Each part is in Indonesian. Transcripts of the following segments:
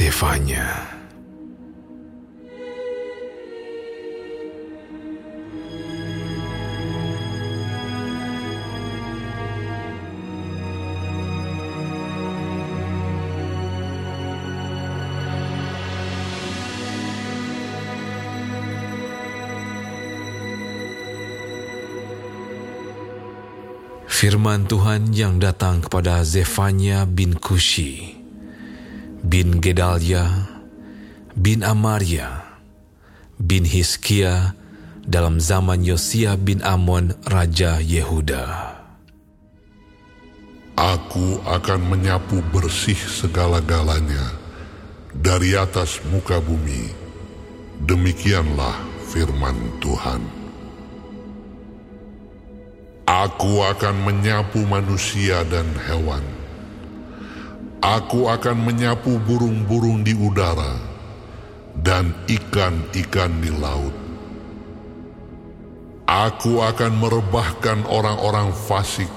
Kitab Zefanya Firman Tuhan yang datang kepada Zefanya bin Kushi, bin Gedalia, bin Amaria, bin Hiskia dalam zaman Yosia bin Amon Raja Yehuda. Aku akan menyapu bersih segala-galanya dari atas muka bumi. Demikianlah firman Tuhan. Aku akan menyapu manusia dan hewan. Aku akan menyapu burung-burung di udara dan ikan-ikan di laut. Aku akan merebahkan orang-orang fasik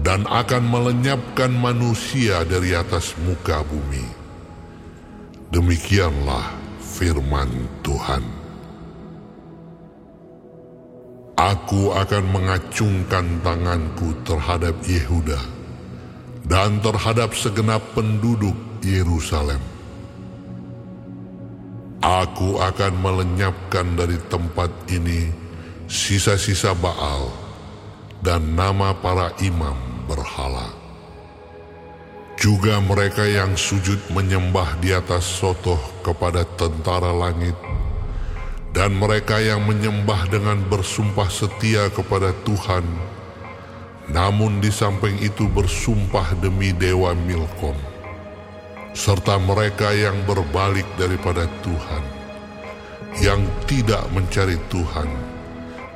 dan akan melenyapkan manusia dari atas muka bumi. Demikianlah firman Tuhan. Aku akan mengacungkan tanganku terhadap Yehuda dan terhadap segenap penduduk Yerusalem. Aku akan melenyapkan dari tempat ini sisa-sisa Baal dan nama para imam berhala. Juga mereka yang sujud menyembah di atas sotoh kepada tentara langit dan mereka yang menyembah dengan bersumpah setia kepada Tuhan, namun di samping itu bersumpah demi Dewa Milkom, serta mereka yang berbalik daripada Tuhan, yang tidak mencari Tuhan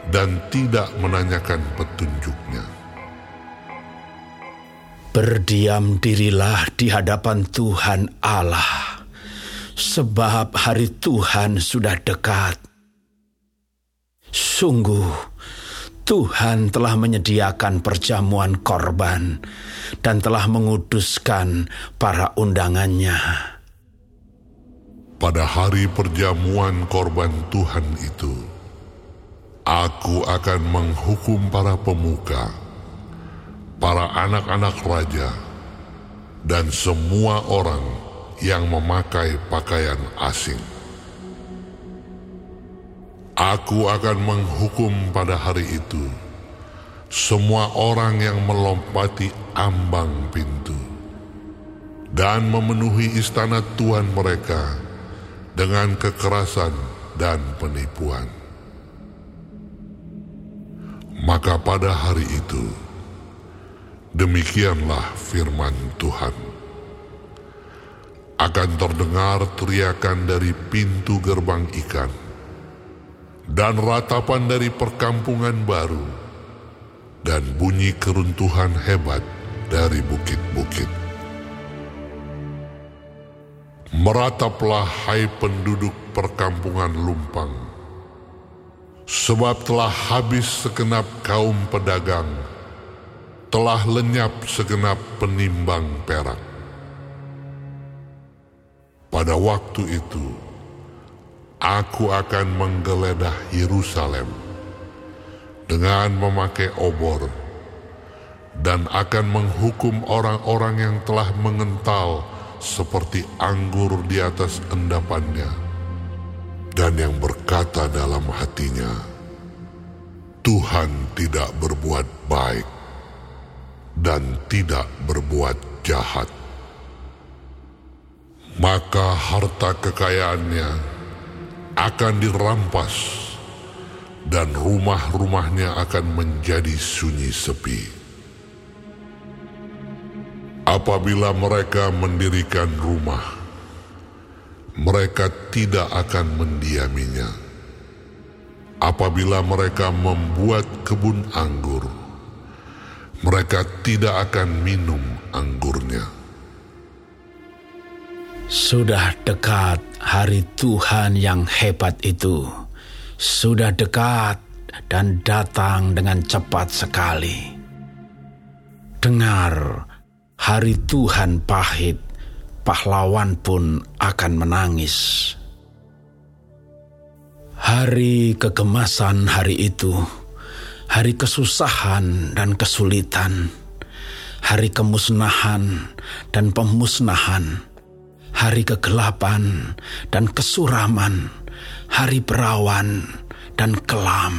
dan tidak menanyakan petunjuknya. Berdiam dirilah di hadapan Tuhan Allah, sebab hari Tuhan sudah dekat Sungguh, Tuhan telah menyediakan perjamuan korban dan telah menguduskan para undangannya. Pada hari perjamuan korban Tuhan itu, aku akan menghukum para pemuka, para anak-anak raja, dan semua orang yang memakai pakaian asing Aku akan menghukum pada hari itu semua orang yang melompati ambang pintu dan memenuhi istana Tuhan mereka dengan kekerasan dan penipuan. Maka pada hari itu, demikianlah firman Tuhan. Akan terdengar teriakan dari pintu gerbang ikan, dan ratapan dari perkampungan baru, dan bunyi keruntuhan hebat dari bukit-bukit. Merataplah hai penduduk perkampungan lumpang, sebab telah habis segenap kaum pedagang, telah lenyap segenap penimbang perak. Pada waktu itu, aku akan menggeledah Yerusalem dengan memakai obor dan akan menghukum orang-orang yang telah mengental seperti anggur di atas endapannya dan yang berkata dalam hatinya Tuhan tidak berbuat baik dan tidak berbuat jahat. Maka harta kekayaannya akan dirampas dan rumah-rumahnya akan menjadi sunyi sepi. Apabila mereka mendirikan rumah, mereka tidak akan mendiaminya. Apabila mereka membuat kebun anggur, mereka tidak akan minum anggurnya. Sudah dekat hari Tuhan yang hebat itu. Sudah dekat dan datang dengan cepat sekali. Dengar, hari Tuhan pahit, pahlawan pun akan menangis. Hari kegemasan hari itu, hari kesusahan dan kesulitan, hari kemusnahan dan pemusnahan, hari kegelapan dan kesuraman, hari perawan dan kelam.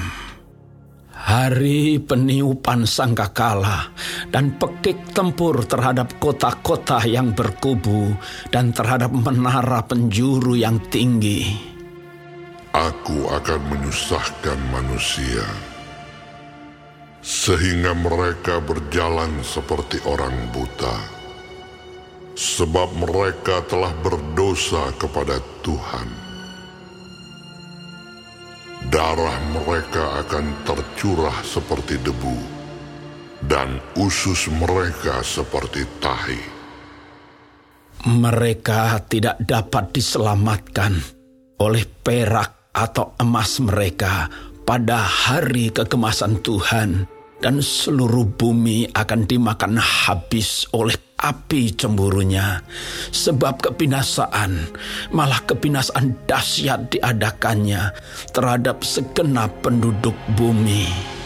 Hari peniupan sangkakala dan pekik tempur terhadap kota-kota yang berkubu dan terhadap menara penjuru yang tinggi. Aku akan menyusahkan manusia sehingga mereka berjalan seperti orang buta sebab mereka telah berdosa kepada Tuhan darah mereka akan tercurah seperti debu, dan usus mereka seperti tahi. Mereka tidak dapat diselamatkan oleh perak atau emas mereka pada hari kegemasan Tuhan, dan seluruh bumi akan dimakan habis oleh api cemburunya, sebab kebinasaan, malah kebinasaan dahsyat diadakannya terhadap segenap penduduk bumi.